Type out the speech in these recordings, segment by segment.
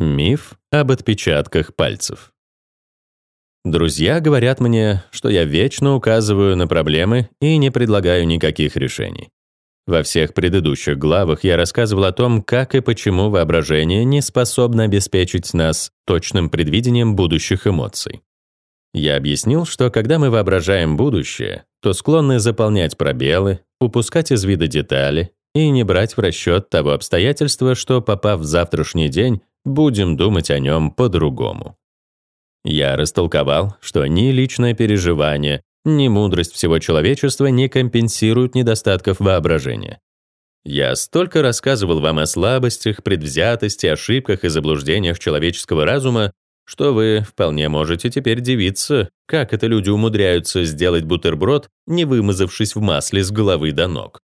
Миф об отпечатках пальцев. Друзья говорят мне, что я вечно указываю на проблемы и не предлагаю никаких решений. Во всех предыдущих главах я рассказывал о том, как и почему воображение не способно обеспечить нас точным предвидением будущих эмоций. Я объяснил, что когда мы воображаем будущее, то склонны заполнять пробелы, упускать из вида детали и не брать в расчет того обстоятельства, что, попав в завтрашний день, будем думать о нем по-другому. Я растолковал, что ни личное переживание, ни мудрость всего человечества не компенсируют недостатков воображения. Я столько рассказывал вам о слабостях, предвзятости, ошибках и заблуждениях человеческого разума, что вы вполне можете теперь дивиться, как это люди умудряются сделать бутерброд, не вымазавшись в масле с головы до ног.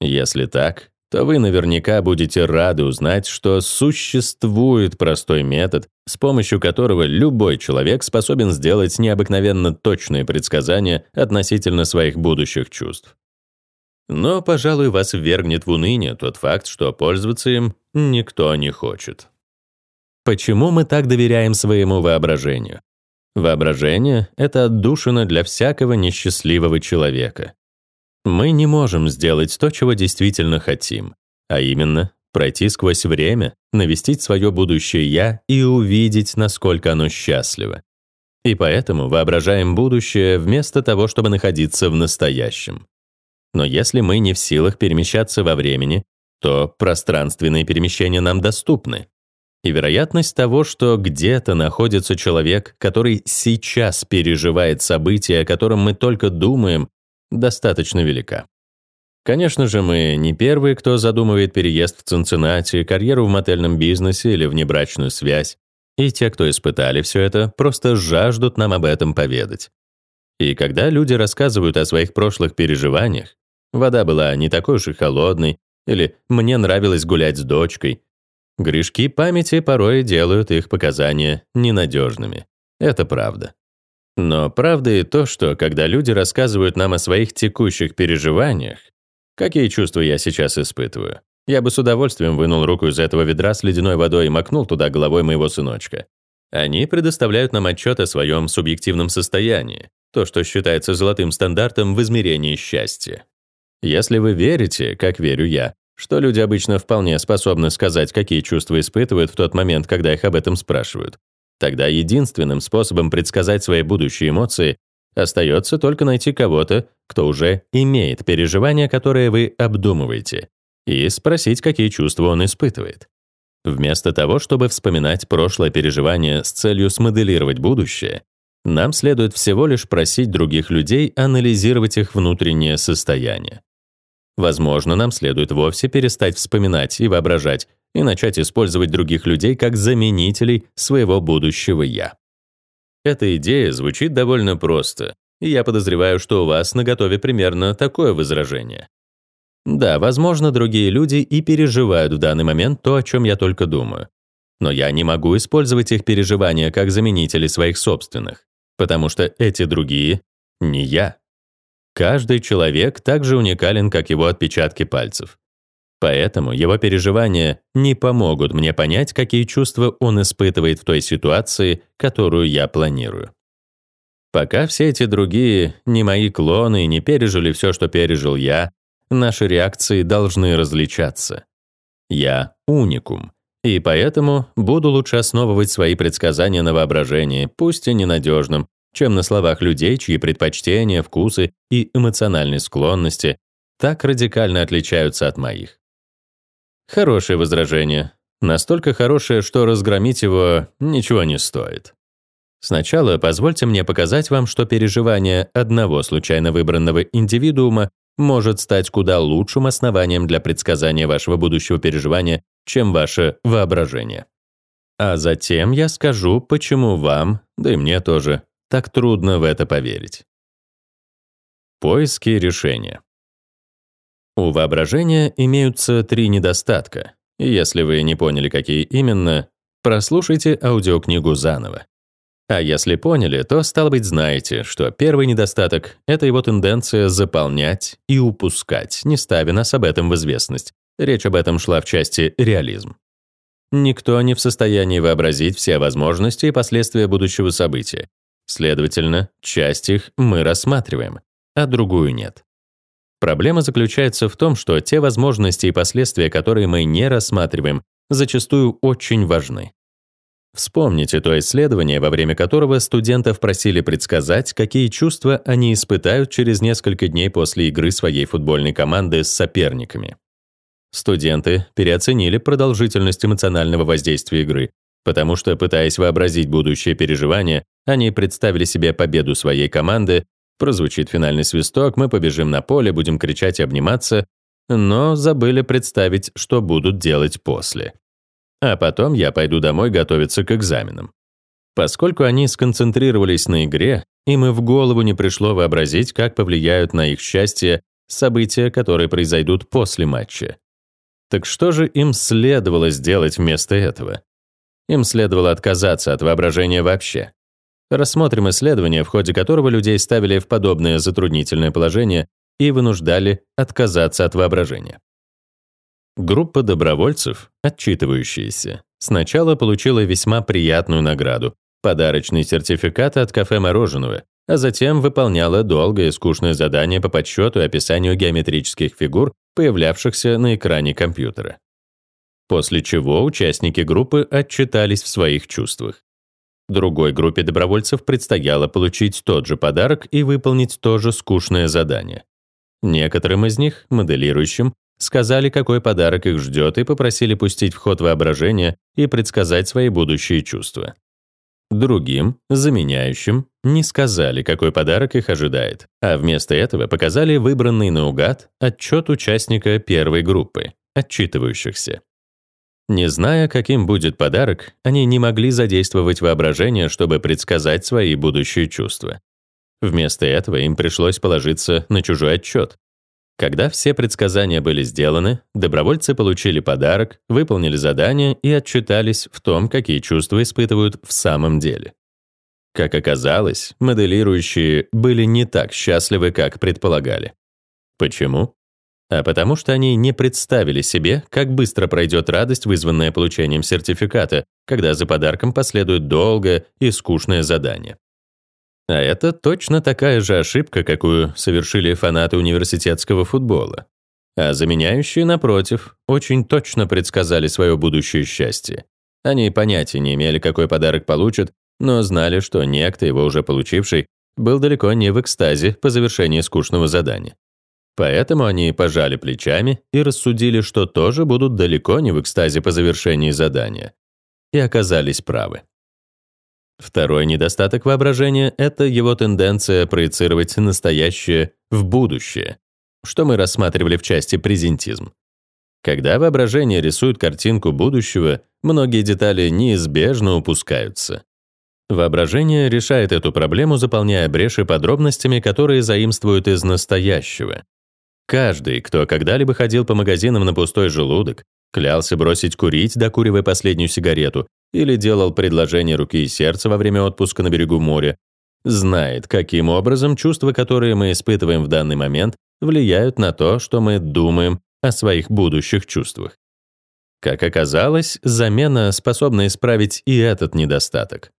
Если так, то вы наверняка будете рады узнать, что существует простой метод, с помощью которого любой человек способен сделать необыкновенно точные предсказания относительно своих будущих чувств. Но, пожалуй, вас ввергнет в уныние тот факт, что пользоваться им никто не хочет. Почему мы так доверяем своему воображению? Воображение — это отдушина для всякого несчастливого человека. Мы не можем сделать то, чего действительно хотим, а именно пройти сквозь время, навестить свое будущее «я» и увидеть, насколько оно счастливо. И поэтому воображаем будущее вместо того, чтобы находиться в настоящем. Но если мы не в силах перемещаться во времени, то пространственные перемещения нам доступны. И вероятность того, что где-то находится человек, который сейчас переживает события, о котором мы только думаем, достаточно велика. Конечно же, мы не первые, кто задумывает переезд в Цинциннати, карьеру в мотельном бизнесе или внебрачную связь. И те, кто испытали все это, просто жаждут нам об этом поведать. И когда люди рассказывают о своих прошлых переживаниях, вода была не такой уж и холодной, или «мне нравилось гулять с дочкой», грешки памяти порой делают их показания ненадежными. Это правда. Но правда и то, что когда люди рассказывают нам о своих текущих переживаниях, какие чувства я сейчас испытываю, я бы с удовольствием вынул руку из этого ведра с ледяной водой и макнул туда головой моего сыночка. Они предоставляют нам отчет о своем субъективном состоянии, то, что считается золотым стандартом в измерении счастья. Если вы верите, как верю я, что люди обычно вполне способны сказать, какие чувства испытывают в тот момент, когда их об этом спрашивают, Тогда единственным способом предсказать свои будущие эмоции остается только найти кого-то, кто уже имеет переживания, которые вы обдумываете, и спросить, какие чувства он испытывает. Вместо того, чтобы вспоминать прошлое переживание с целью смоделировать будущее, нам следует всего лишь просить других людей анализировать их внутреннее состояние. Возможно, нам следует вовсе перестать вспоминать и воображать, и начать использовать других людей как заменителей своего будущего «я». Эта идея звучит довольно просто, и я подозреваю, что у вас наготове примерно такое возражение. Да, возможно, другие люди и переживают в данный момент то, о чем я только думаю. Но я не могу использовать их переживания как заменители своих собственных, потому что эти другие — не я. Каждый человек так же уникален, как его отпечатки пальцев. Поэтому его переживания не помогут мне понять, какие чувства он испытывает в той ситуации, которую я планирую. Пока все эти другие, не мои клоны, не пережили все, что пережил я, наши реакции должны различаться. Я уникум, и поэтому буду лучше основывать свои предсказания на воображении, пусть и ненадежном, чем на словах людей, чьи предпочтения, вкусы и эмоциональные склонности так радикально отличаются от моих. Хорошее возражение. Настолько хорошее, что разгромить его ничего не стоит. Сначала позвольте мне показать вам, что переживание одного случайно выбранного индивидуума может стать куда лучшим основанием для предсказания вашего будущего переживания, чем ваше воображение. А затем я скажу, почему вам, да и мне тоже, так трудно в это поверить. Поиски решения. У воображения имеются три недостатка, если вы не поняли, какие именно, прослушайте аудиокнигу заново. А если поняли, то, стало быть, знаете, что первый недостаток — это его тенденция заполнять и упускать, не ставя нас об этом в известность. Речь об этом шла в части «реализм». Никто не в состоянии вообразить все возможности и последствия будущего события. Следовательно, часть их мы рассматриваем, а другую нет. Проблема заключается в том, что те возможности и последствия, которые мы не рассматриваем, зачастую очень важны. Вспомните то исследование, во время которого студентов просили предсказать, какие чувства они испытают через несколько дней после игры своей футбольной команды с соперниками. Студенты переоценили продолжительность эмоционального воздействия игры, потому что, пытаясь вообразить будущее переживания, они представили себе победу своей команды, прозвучит финальный свисток, мы побежим на поле, будем кричать и обниматься, но забыли представить, что будут делать после. А потом я пойду домой готовиться к экзаменам. Поскольку они сконцентрировались на игре, им и в голову не пришло вообразить, как повлияют на их счастье события, которые произойдут после матча. Так что же им следовало сделать вместо этого? Им следовало отказаться от воображения вообще. Рассмотрим исследование, в ходе которого людей ставили в подобное затруднительное положение и вынуждали отказаться от воображения. Группа добровольцев, отчитывающиеся, сначала получила весьма приятную награду — подарочный сертификат от кафе мороженого, а затем выполняла долгое и скучное задание по подсчету и описанию геометрических фигур, появлявшихся на экране компьютера. После чего участники группы отчитались в своих чувствах. Другой группе добровольцев предстояло получить тот же подарок и выполнить то же скучное задание. Некоторым из них, моделирующим, сказали, какой подарок их ждет, и попросили пустить в ход воображение и предсказать свои будущие чувства. Другим, заменяющим, не сказали, какой подарок их ожидает, а вместо этого показали выбранный наугад отчет участника первой группы, отчитывающихся. Не зная, каким будет подарок, они не могли задействовать воображение, чтобы предсказать свои будущие чувства. Вместо этого им пришлось положиться на чужой отчет, когда все предсказания были сделаны, добровольцы получили подарок, выполнили задание и отчитались в том, какие чувства испытывают в самом деле. Как оказалось, моделирующие были не так счастливы, как предполагали. Почему? А потому что они не представили себе, как быстро пройдет радость, вызванная получением сертификата, когда за подарком последует долгое и скучное задание. А это точно такая же ошибка, какую совершили фанаты университетского футбола. А заменяющие, напротив, очень точно предсказали свое будущее счастье. Они понятия не имели, какой подарок получат, но знали, что некто, его уже получивший, был далеко не в экстазе по завершении скучного задания. Поэтому они пожали плечами и рассудили, что тоже будут далеко не в экстазе по завершении задания. И оказались правы. Второй недостаток воображения — это его тенденция проецировать настоящее в будущее, что мы рассматривали в части презентизм. Когда воображение рисует картинку будущего, многие детали неизбежно упускаются. Воображение решает эту проблему, заполняя бреши подробностями, которые заимствуют из настоящего. Каждый, кто когда-либо ходил по магазинам на пустой желудок, клялся бросить курить, докуривая последнюю сигарету, или делал предложение руки и сердца во время отпуска на берегу моря, знает, каким образом чувства, которые мы испытываем в данный момент, влияют на то, что мы думаем о своих будущих чувствах. Как оказалось, замена способна исправить и этот недостаток.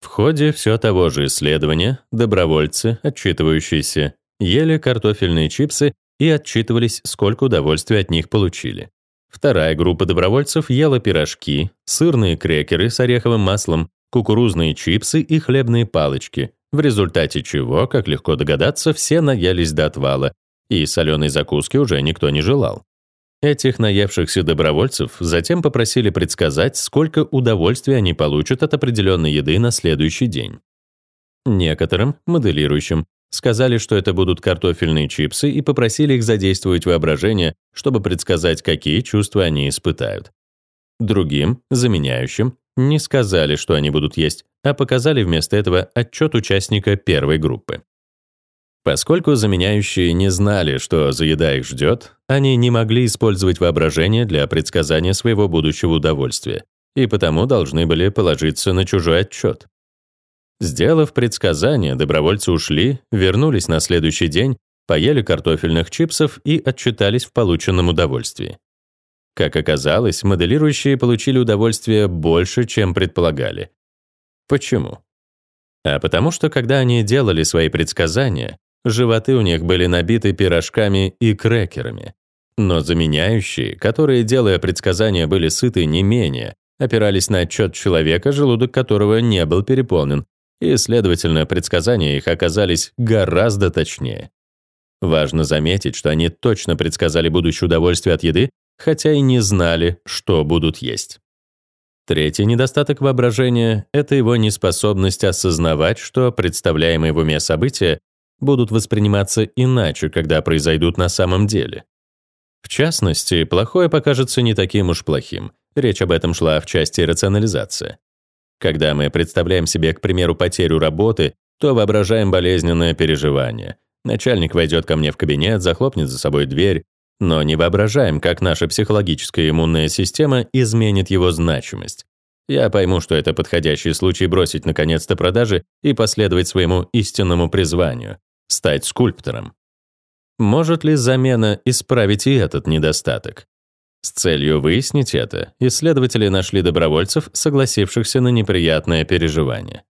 В ходе все того же исследования добровольцы, отчитывающиеся, ели картофельные чипсы и отчитывались, сколько удовольствия от них получили. Вторая группа добровольцев ела пирожки, сырные крекеры с ореховым маслом, кукурузные чипсы и хлебные палочки, в результате чего, как легко догадаться, все наелись до отвала, и соленой закуски уже никто не желал. Этих наевшихся добровольцев затем попросили предсказать, сколько удовольствия они получат от определенной еды на следующий день. Некоторым, моделирующим, Сказали, что это будут картофельные чипсы, и попросили их задействовать воображение, чтобы предсказать, какие чувства они испытают. Другим, заменяющим, не сказали, что они будут есть, а показали вместо этого отчет участника первой группы. Поскольку заменяющие не знали, что за еда их ждет, они не могли использовать воображение для предсказания своего будущего удовольствия, и потому должны были положиться на чужой отчет. Сделав предсказание, добровольцы ушли, вернулись на следующий день, поели картофельных чипсов и отчитались в полученном удовольствии. Как оказалось, моделирующие получили удовольствие больше, чем предполагали. Почему? А потому что, когда они делали свои предсказания, животы у них были набиты пирожками и крекерами. Но заменяющие, которые, делая предсказания, были сыты не менее, опирались на отчет человека, желудок которого не был переполнен, и, следовательно, предсказания их оказались гораздо точнее. Важно заметить, что они точно предсказали будущее удовольствие от еды, хотя и не знали, что будут есть. Третий недостаток воображения — это его неспособность осознавать, что представляемые в уме события будут восприниматься иначе, когда произойдут на самом деле. В частности, плохое покажется не таким уж плохим. Речь об этом шла в части рационализации. Когда мы представляем себе, к примеру, потерю работы, то воображаем болезненное переживание. Начальник войдет ко мне в кабинет, захлопнет за собой дверь, но не воображаем, как наша психологическая иммунная система изменит его значимость. Я пойму, что это подходящий случай бросить наконец-то продажи и последовать своему истинному призванию — стать скульптором. Может ли замена исправить и этот недостаток? С целью выяснить это, исследователи нашли добровольцев, согласившихся на неприятное переживание.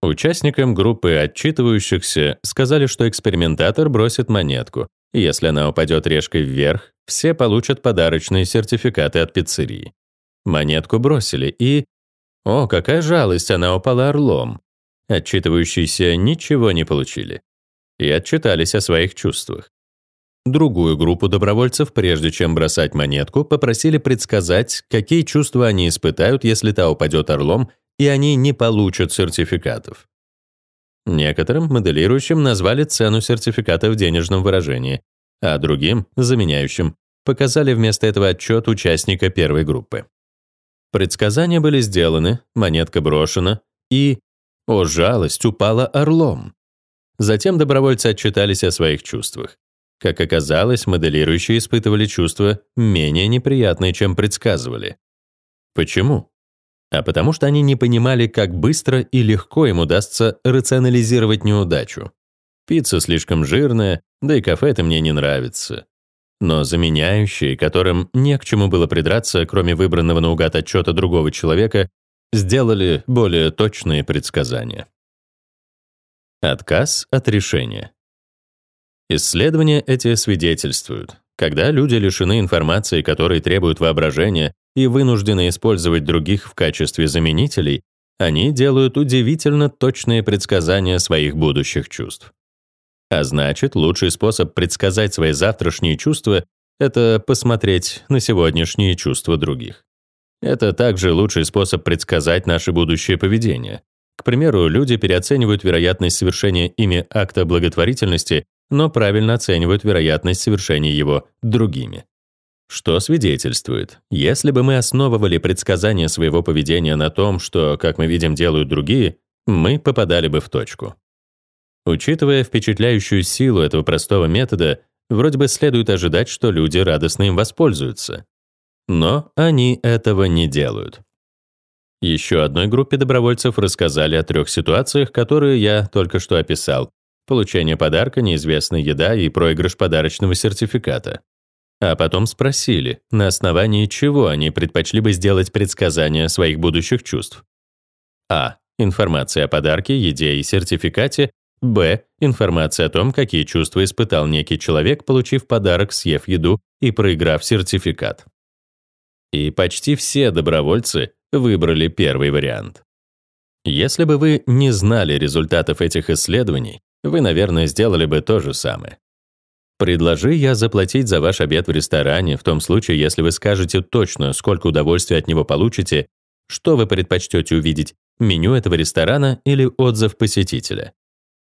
Участникам группы отчитывающихся сказали, что экспериментатор бросит монетку, если она упадет решкой вверх, все получат подарочные сертификаты от пиццерии. Монетку бросили и... О, какая жалость, она упала орлом. Отчитывающиеся ничего не получили. И отчитались о своих чувствах. Другую группу добровольцев, прежде чем бросать монетку, попросили предсказать, какие чувства они испытают, если та упадет орлом, и они не получат сертификатов. Некоторым моделирующим назвали цену сертификата в денежном выражении, а другим, заменяющим, показали вместо этого отчет участника первой группы. Предсказания были сделаны, монетка брошена и, о жалость, упала орлом. Затем добровольцы отчитались о своих чувствах. Как оказалось, моделирующие испытывали чувства менее неприятные, чем предсказывали. Почему? а потому что они не понимали, как быстро и легко им удастся рационализировать неудачу. Пицца слишком жирная, да и кафе это мне не нравится. Но заменяющие, которым не к чему было придраться, кроме выбранного наугад отчета другого человека, сделали более точные предсказания. Отказ от решения. Исследования эти свидетельствуют, когда люди лишены информации, которой требуют воображения, и вынуждены использовать других в качестве заменителей, они делают удивительно точные предсказания своих будущих чувств. А значит, лучший способ предсказать свои завтрашние чувства — это посмотреть на сегодняшние чувства других. Это также лучший способ предсказать наше будущее поведение. К примеру, люди переоценивают вероятность совершения ими акта благотворительности, но правильно оценивают вероятность совершения его другими. Что свидетельствует, если бы мы основывали предсказания своего поведения на том, что, как мы видим, делают другие, мы попадали бы в точку. Учитывая впечатляющую силу этого простого метода, вроде бы следует ожидать, что люди радостно им воспользуются. Но они этого не делают. Еще одной группе добровольцев рассказали о трех ситуациях, которые я только что описал. Получение подарка, неизвестная еда и проигрыш подарочного сертификата. А потом спросили, на основании чего они предпочли бы сделать предсказания своих будущих чувств. А. Информация о подарке, еде и сертификате. Б. Информация о том, какие чувства испытал некий человек, получив подарок, съев еду и проиграв сертификат. И почти все добровольцы выбрали первый вариант. Если бы вы не знали результатов этих исследований, вы, наверное, сделали бы то же самое. Предложи я заплатить за ваш обед в ресторане в том случае, если вы скажете точно, сколько удовольствия от него получите, что вы предпочтете увидеть, меню этого ресторана или отзыв посетителя.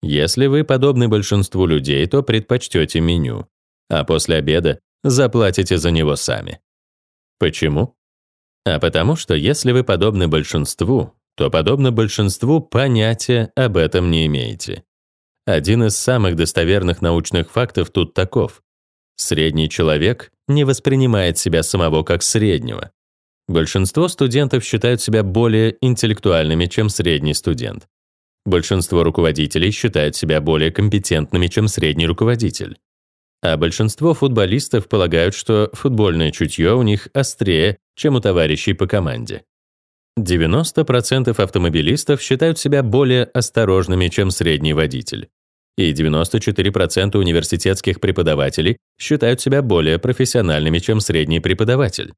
Если вы подобны большинству людей, то предпочтете меню, а после обеда заплатите за него сами. Почему? А потому что если вы подобны большинству, то подобно большинству понятия об этом не имеете. Один из самых достоверных научных фактов тут таков. Средний человек не воспринимает себя самого как среднего. Большинство студентов считают себя более интеллектуальными, чем средний студент. Большинство руководителей считают себя более компетентными, чем средний руководитель. А большинство футболистов полагают, что футбольное чутье у них острее, чем у товарищей по команде. 90% автомобилистов считают себя более осторожными, чем средний водитель. И 94% университетских преподавателей считают себя более профессиональными, чем средний преподаватель.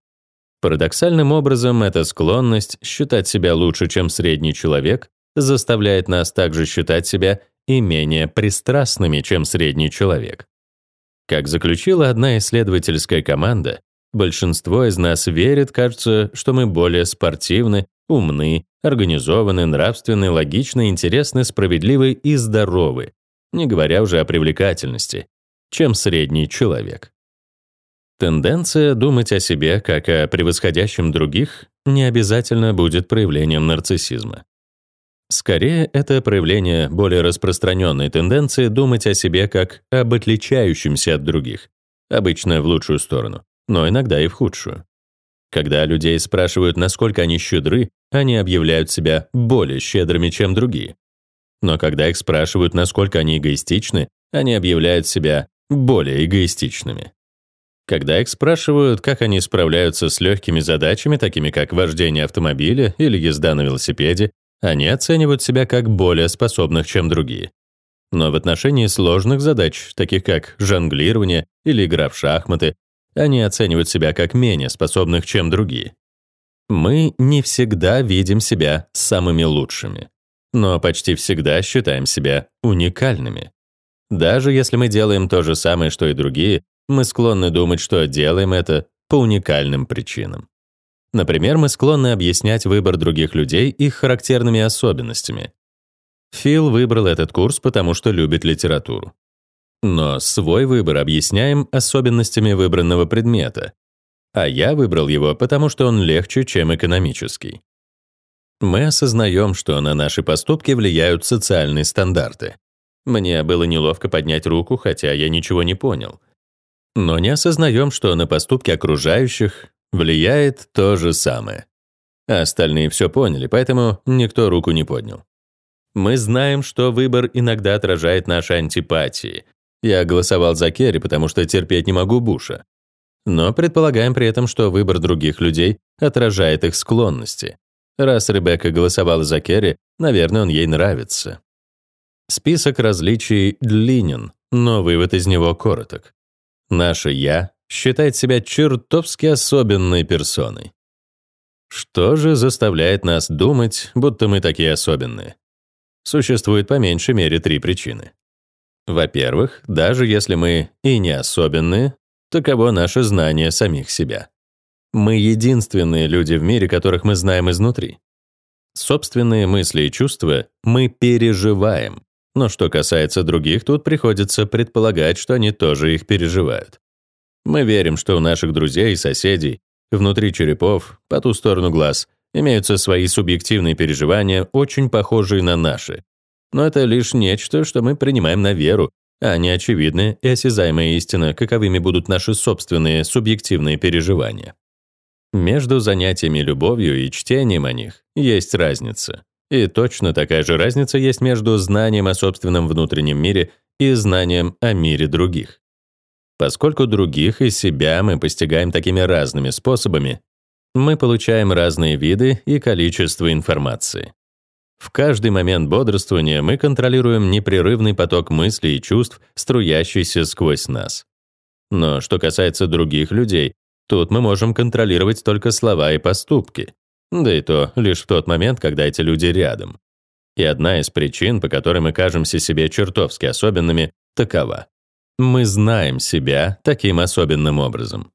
Парадоксальным образом, эта склонность считать себя лучше, чем средний человек, заставляет нас также считать себя и менее пристрастными, чем средний человек. Как заключила одна исследовательская команда, большинство из нас верит, кажется, что мы более спортивны, умны, организованы, нравственны, логичны, интересны, справедливы и здоровы, не говоря уже о привлекательности, чем средний человек. Тенденция думать о себе как о превосходящем других не обязательно будет проявлением нарциссизма. Скорее, это проявление более распространенной тенденции думать о себе как об отличающемся от других, обычно в лучшую сторону, но иногда и в худшую. Когда людей спрашивают, насколько они щедры, они объявляют себя более щедрыми, чем другие. Но когда их спрашивают, насколько они эгоистичны, они объявляют себя более эгоистичными. Когда их спрашивают, как они справляются с легкими задачами, такими как вождение автомобиля или езда на велосипеде, они оценивают себя как более способных, чем другие. Но в отношении сложных задач, таких как жонглирование или игра в шахматы, они оценивают себя как менее способных, чем другие. Мы не всегда видим себя самыми лучшими, но почти всегда считаем себя уникальными. Даже если мы делаем то же самое, что и другие, мы склонны думать, что делаем это по уникальным причинам. Например, мы склонны объяснять выбор других людей их характерными особенностями. Фил выбрал этот курс, потому что любит литературу. Но свой выбор объясняем особенностями выбранного предмета, а я выбрал его, потому что он легче, чем экономический. Мы осознаем, что на наши поступки влияют социальные стандарты. Мне было неловко поднять руку, хотя я ничего не понял но не осознаем, что на поступки окружающих влияет то же самое. А остальные все поняли, поэтому никто руку не поднял. Мы знаем, что выбор иногда отражает наши антипатии. Я голосовал за Керри, потому что терпеть не могу Буша. Но предполагаем при этом, что выбор других людей отражает их склонности. Раз Ребекка голосовала за Керри, наверное, он ей нравится. Список различий длинен, но вывод из него короток. Наше «я» считает себя чертовски особенной персоной. Что же заставляет нас думать, будто мы такие особенные? Существует по меньшей мере три причины. Во-первых, даже если мы и не особенные, таково наше знание самих себя. Мы единственные люди в мире, которых мы знаем изнутри. Собственные мысли и чувства мы переживаем, но что касается других, тут приходится предполагать, что они тоже их переживают. Мы верим, что у наших друзей и соседей, внутри черепов, по ту сторону глаз, имеются свои субъективные переживания, очень похожие на наши. Но это лишь нечто, что мы принимаем на веру, а не очевидная и осязаемая истина, каковыми будут наши собственные субъективные переживания. Между занятиями любовью и чтением о них есть разница. И точно такая же разница есть между знанием о собственном внутреннем мире и знанием о мире других. Поскольку других и себя мы постигаем такими разными способами, мы получаем разные виды и количество информации. В каждый момент бодрствования мы контролируем непрерывный поток мыслей и чувств, струящийся сквозь нас. Но что касается других людей, тут мы можем контролировать только слова и поступки. Да и то лишь в тот момент, когда эти люди рядом. И одна из причин, по которой мы кажемся себе чертовски особенными, такова. Мы знаем себя таким особенным образом.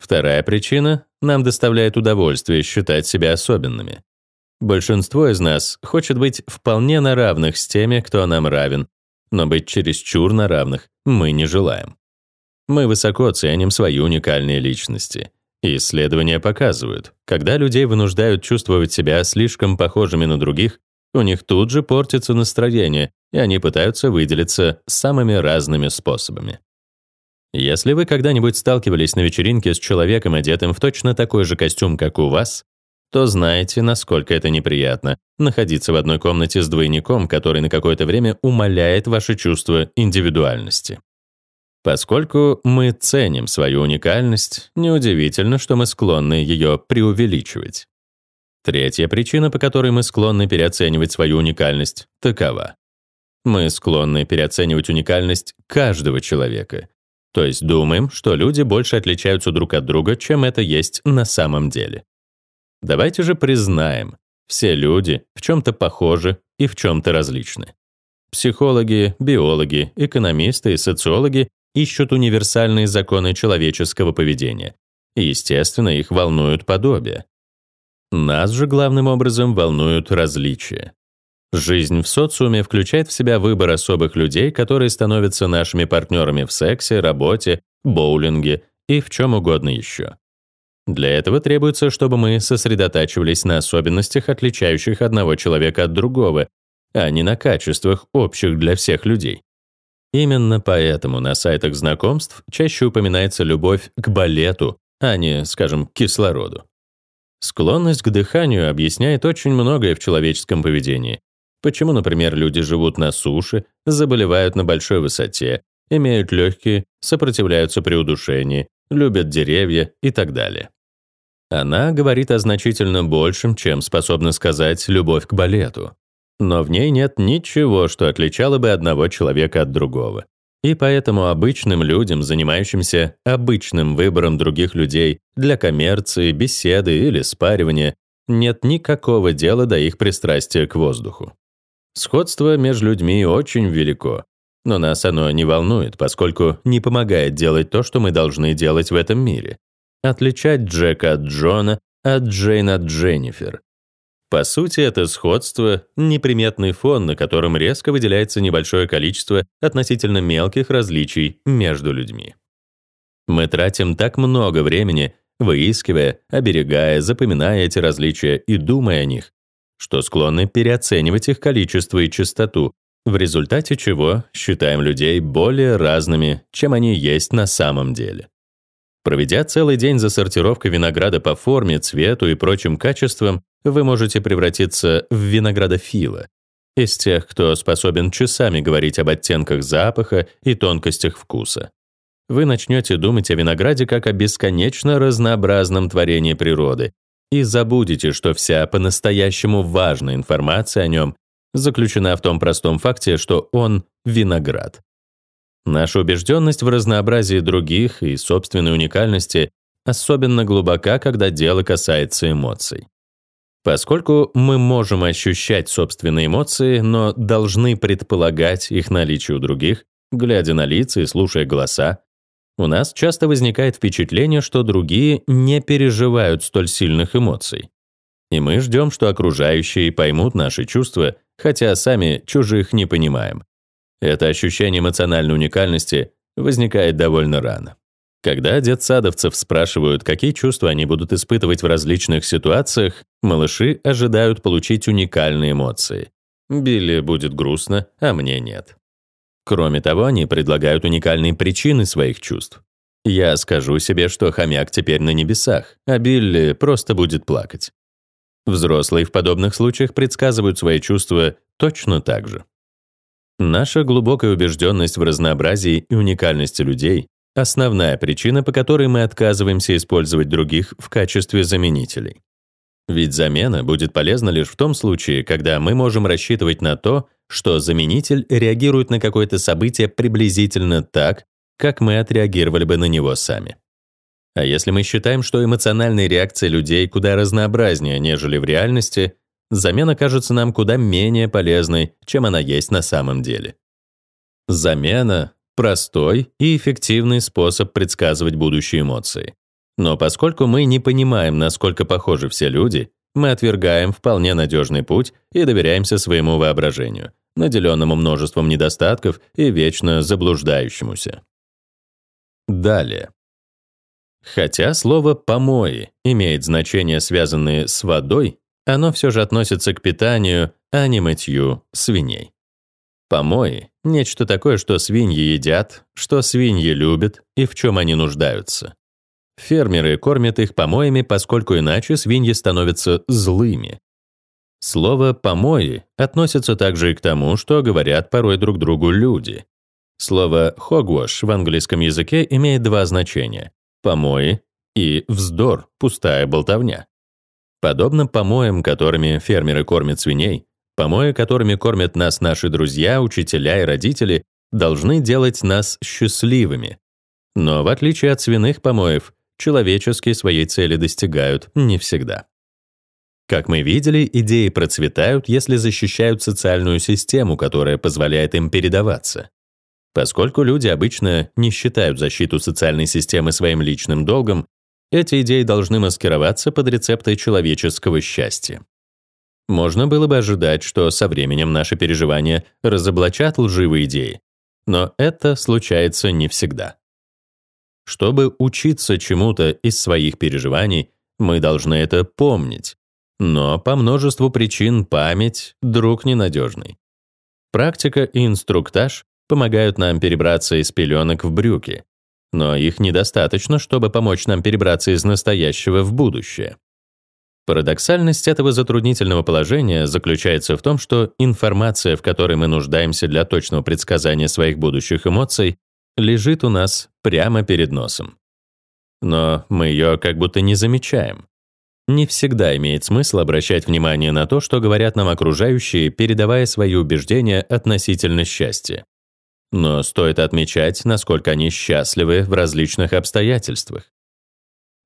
Вторая причина — нам доставляет удовольствие считать себя особенными. Большинство из нас хочет быть вполне на равных с теми, кто нам равен, но быть чересчур на равных мы не желаем. Мы высоко ценим свои уникальные личности — исследования показывают, когда людей вынуждают чувствовать себя слишком похожими на других, у них тут же портится настроение, и они пытаются выделиться самыми разными способами. Если вы когда-нибудь сталкивались на вечеринке с человеком, одетым в точно такой же костюм, как у вас, то знаете, насколько это неприятно находиться в одной комнате с двойником, который на какое-то время умаляет ваше чувство индивидуальности. Поскольку мы ценим свою уникальность, неудивительно, что мы склонны ее преувеличивать. Третья причина, по которой мы склонны переоценивать свою уникальность, такова. Мы склонны переоценивать уникальность каждого человека. То есть думаем, что люди больше отличаются друг от друга, чем это есть на самом деле. Давайте же признаем, все люди в чем-то похожи и в чем-то различны. Психологи, биологи, экономисты и социологи ищут универсальные законы человеческого поведения. Естественно, их волнуют подобия. Нас же главным образом волнуют различия. Жизнь в социуме включает в себя выбор особых людей, которые становятся нашими партнерами в сексе, работе, боулинге и в чем угодно еще. Для этого требуется, чтобы мы сосредотачивались на особенностях, отличающих одного человека от другого, а не на качествах, общих для всех людей. Именно поэтому на сайтах знакомств чаще упоминается любовь к балету, а не, скажем, к кислороду. Склонность к дыханию объясняет очень многое в человеческом поведении. Почему, например, люди живут на суше, заболевают на большой высоте, имеют легкие, сопротивляются при удушении, любят деревья и так далее. Она говорит о значительно большем, чем способна сказать любовь к балету. Но в ней нет ничего, что отличало бы одного человека от другого. И поэтому обычным людям, занимающимся обычным выбором других людей для коммерции, беседы или спаривания, нет никакого дела до их пристрастия к воздуху. Сходство между людьми очень велико, но нас оно не волнует, поскольку не помогает делать то, что мы должны делать в этом мире. Отличать Джека от Джона, от Джейн от Дженнифер, по сути, это сходство — неприметный фон, на котором резко выделяется небольшое количество относительно мелких различий между людьми. Мы тратим так много времени, выискивая, оберегая, запоминая эти различия и думая о них, что склонны переоценивать их количество и частоту, в результате чего считаем людей более разными, чем они есть на самом деле. Проведя целый день за сортировкой винограда по форме, цвету и прочим качествам, вы можете превратиться в виноградофила, из тех, кто способен часами говорить об оттенках запаха и тонкостях вкуса. Вы начнете думать о винограде как о бесконечно разнообразном творении природы и забудете, что вся по-настоящему важная информация о нем заключена в том простом факте, что он — виноград. Наша убежденность в разнообразии других и собственной уникальности особенно глубока, когда дело касается эмоций. Поскольку мы можем ощущать собственные эмоции, но должны предполагать их наличие у других, глядя на лица и слушая голоса, у нас часто возникает впечатление, что другие не переживают столь сильных эмоций. И мы ждем, что окружающие поймут наши чувства, хотя сами чужих не понимаем. Это ощущение эмоциональной уникальности возникает довольно рано. Когда детсадовцев спрашивают, какие чувства они будут испытывать в различных ситуациях, малыши ожидают получить уникальные эмоции. Билли будет грустно, а мне нет. Кроме того, они предлагают уникальные причины своих чувств. Я скажу себе, что хомяк теперь на небесах, а Билли просто будет плакать. Взрослые в подобных случаях предсказывают свои чувства точно так же. Наша глубокая убежденность в разнообразии и уникальности людей — основная причина, по которой мы отказываемся использовать других в качестве заменителей. Ведь замена будет полезна лишь в том случае, когда мы можем рассчитывать на то, что заменитель реагирует на какое-то событие приблизительно так, как мы отреагировали бы на него сами. А если мы считаем, что эмоциональные реакции людей куда разнообразнее, нежели в реальности, замена кажется нам куда менее полезной, чем она есть на самом деле. Замена — простой и эффективный способ предсказывать будущие эмоции. Но поскольку мы не понимаем, насколько похожи все люди, мы отвергаем вполне надежный путь и доверяемся своему воображению, наделенному множеством недостатков и вечно заблуждающемуся. Далее. Хотя слово «помои» имеет значение, связанное с водой, оно все же относится к питанию, а не мытью свиней. Помои — нечто такое, что свиньи едят, что свиньи любят и в чем они нуждаются. Фермеры кормят их помоями, поскольку иначе свиньи становятся злыми. Слово «помои» относится также и к тому, что говорят порой друг другу люди. Слово «hogwash» в английском языке имеет два значения — помои и вздор, пустая болтовня. Подобно помоям, которыми фермеры кормят свиней, помои, которыми кормят нас наши друзья, учителя и родители, должны делать нас счастливыми. Но в отличие от свиных помоев, человеческие своей цели достигают не всегда. Как мы видели, идеи процветают, если защищают социальную систему, которая позволяет им передаваться. Поскольку люди обычно не считают защиту социальной системы своим личным долгом, эти идеи должны маскироваться под рецептой человеческого счастья. Можно было бы ожидать, что со временем наши переживания разоблачат лживые идеи, но это случается не всегда. Чтобы учиться чему-то из своих переживаний, мы должны это помнить. Но по множеству причин память — друг ненадежный. Практика и инструктаж помогают нам перебраться из пеленок в брюки, но их недостаточно, чтобы помочь нам перебраться из настоящего в будущее. Парадоксальность этого затруднительного положения заключается в том, что информация, в которой мы нуждаемся для точного предсказания своих будущих эмоций, лежит у нас прямо перед носом. Но мы ее как будто не замечаем. Не всегда имеет смысл обращать внимание на то, что говорят нам окружающие, передавая свои убеждения относительно счастья. Но стоит отмечать, насколько они счастливы в различных обстоятельствах.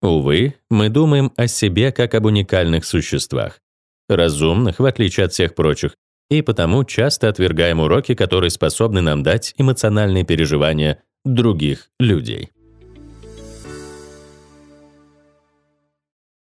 Увы, мы думаем о себе как об уникальных существах, разумных, в отличие от всех прочих, и потому часто отвергаем уроки, которые способны нам дать эмоциональные переживания других людей.